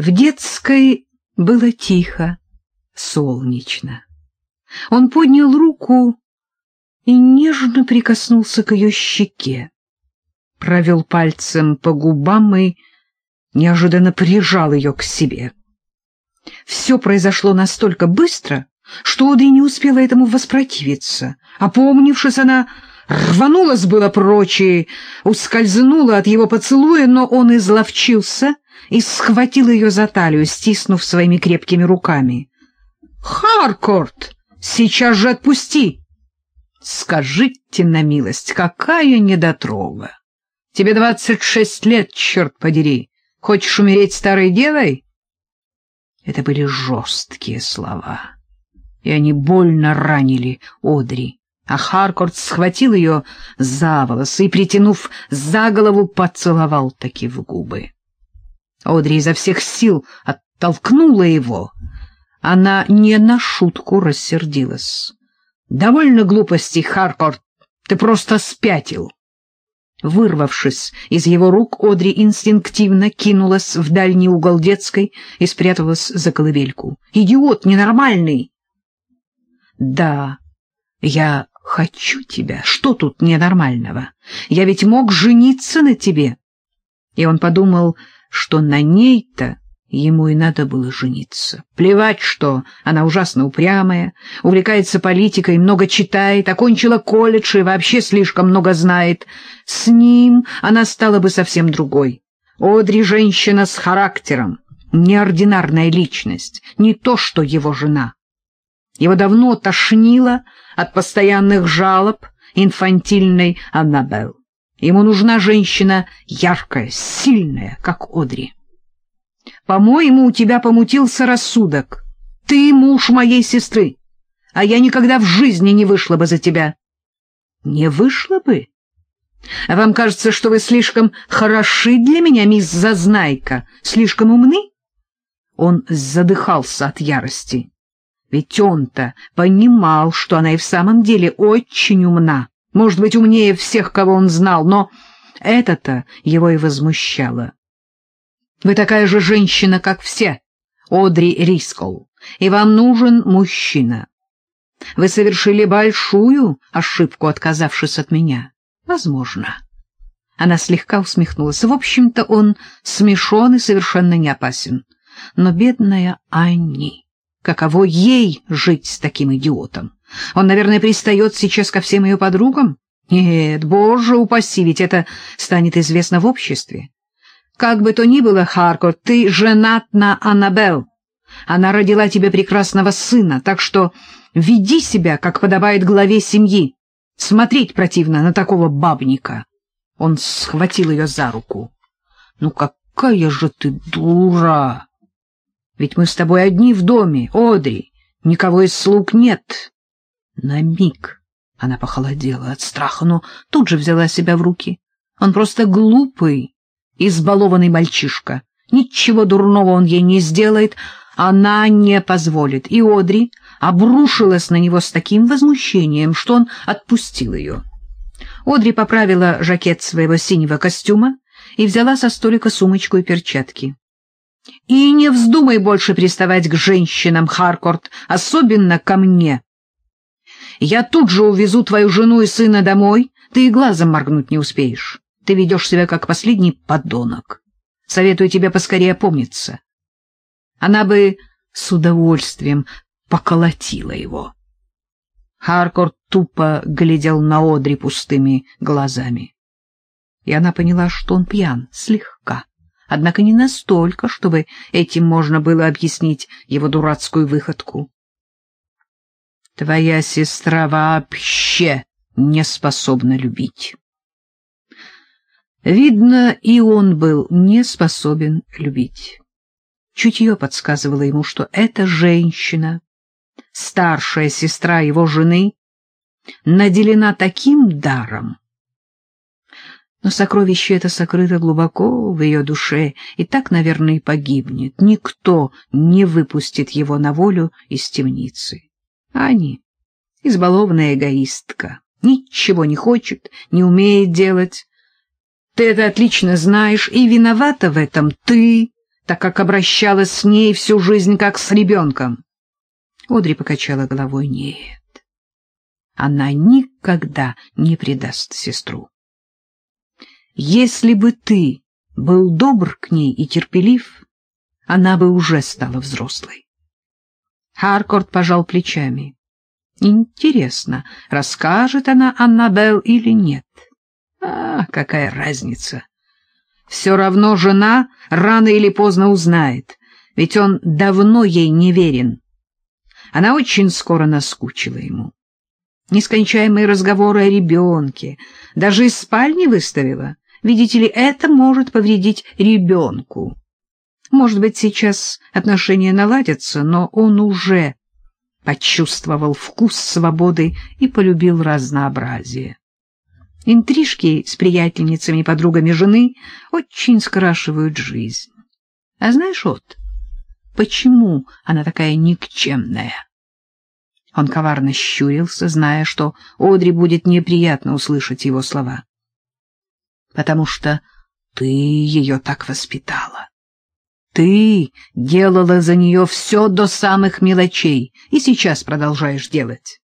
В детской было тихо, солнечно. Он поднял руку и нежно прикоснулся к ее щеке, провел пальцем по губам и неожиданно прижал ее к себе. Все произошло настолько быстро, что Одри не успела этому воспротивиться. Опомнившись, она рванулась было прочь и ускользнула от его поцелуя, но он изловчился и схватил ее за талию, стиснув своими крепкими руками. «Харкорт, сейчас же отпусти!» «Скажите на милость, какая недотрога! Тебе двадцать шесть лет, черт подери! Хочешь умереть старой девой?» Это были жесткие слова, и они больно ранили Одри а Харкорт схватил ее за волосы и, притянув за голову, поцеловал таки в губы. Одри изо всех сил оттолкнула его. Она не на шутку рассердилась. «Довольно глупостей, Харкорт, ты просто спятил». Вырвавшись из его рук, Одри инстинктивно кинулась в дальний угол детской и спряталась за колыбельку. «Идиот ненормальный!» «Да, я хочу тебя. Что тут ненормального? Я ведь мог жениться на тебе». И он подумал что на ней-то ему и надо было жениться. Плевать, что она ужасно упрямая, увлекается политикой, много читает, окончила колледж и вообще слишком много знает. С ним она стала бы совсем другой. Одри — женщина с характером, неординарная личность, не то что его жена. Его давно тошнило от постоянных жалоб инфантильной Аннабелл. Ему нужна женщина яркая, сильная, как Одри. По-моему, у тебя помутился рассудок. Ты муж моей сестры, а я никогда в жизни не вышла бы за тебя. Не вышла бы? А вам кажется, что вы слишком хороши для меня, мисс Зазнайка, слишком умны? Он задыхался от ярости. Ведь он-то понимал, что она и в самом деле очень умна может быть, умнее всех, кого он знал, но это-то его и возмущало. Вы такая же женщина, как все, Одри Рискол, и вам нужен мужчина. Вы совершили большую ошибку, отказавшись от меня. Возможно. Она слегка усмехнулась. В общем-то, он смешон и совершенно не опасен. Но бедная Анни, каково ей жить с таким идиотом? Он, наверное, пристает сейчас ко всем ее подругам? Нет, боже упаси, ведь это станет известно в обществе. Как бы то ни было, Харкорт, ты женат на Аннабелл. Она родила тебе прекрасного сына, так что веди себя, как подобает главе семьи. Смотреть противно на такого бабника. Он схватил ее за руку. Ну какая же ты дура! Ведь мы с тобой одни в доме, Одри, никого из слуг нет. На миг она похолодела от страха, но тут же взяла себя в руки. Он просто глупый, избалованный мальчишка. Ничего дурного он ей не сделает, она не позволит. И Одри обрушилась на него с таким возмущением, что он отпустил ее. Одри поправила жакет своего синего костюма и взяла со столика сумочку и перчатки. — И не вздумай больше приставать к женщинам, Харкорт, особенно ко мне. Я тут же увезу твою жену и сына домой, ты и глазом моргнуть не успеешь. Ты ведешь себя как последний подонок. Советую тебе поскорее опомниться. Она бы с удовольствием поколотила его. Харкорт тупо глядел на Одри пустыми глазами. И она поняла, что он пьян, слегка. Однако не настолько, чтобы этим можно было объяснить его дурацкую выходку. Твоя сестра вообще не способна любить. Видно, и он был не способен любить. Чутье подсказывало ему, что эта женщина, старшая сестра его жены, наделена таким даром. Но сокровище это сокрыто глубоко в ее душе, и так, наверное, и погибнет. Никто не выпустит его на волю из темницы. Ани, избалованная эгоистка, ничего не хочет, не умеет делать. Ты это отлично знаешь, и виновата в этом ты. так как обращалась с ней всю жизнь как с ребенком. Одри покачала головой. Нет, она никогда не предаст сестру. Если бы ты был добр к ней и терпелив, она бы уже стала взрослой. Харкорт пожал плечами. Интересно, расскажет она Аннабелл или нет? А, какая разница? Все равно жена рано или поздно узнает, ведь он давно ей не верен. Она очень скоро наскучила ему. Нескончаемые разговоры о ребенке, даже из спальни выставила. Видите ли, это может повредить ребенку. Может быть, сейчас отношения наладятся, но он уже почувствовал вкус свободы и полюбил разнообразие. Интрижки с приятельницами и подругами жены очень скрашивают жизнь. А знаешь, вот, почему она такая никчемная? Он коварно щурился, зная, что Одри будет неприятно услышать его слова. «Потому что ты ее так воспитала. Ты делала за нее все до самых мелочей и сейчас продолжаешь делать.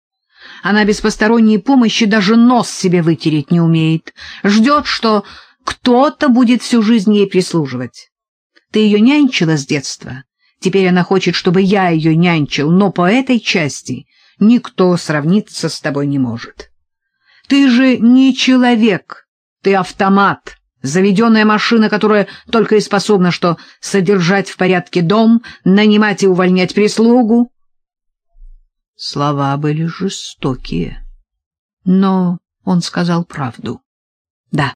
Она без посторонней помощи даже нос себе вытереть не умеет. Ждет, что кто-то будет всю жизнь ей прислуживать. Ты ее нянчила с детства. Теперь она хочет, чтобы я ее нянчил, но по этой части никто сравниться с тобой не может. Ты же не человек, ты автомат, заведенная машина, которая только и способна что содержать в порядке дом, нанимать и увольнять прислугу, Слова были жестокие, но он сказал правду.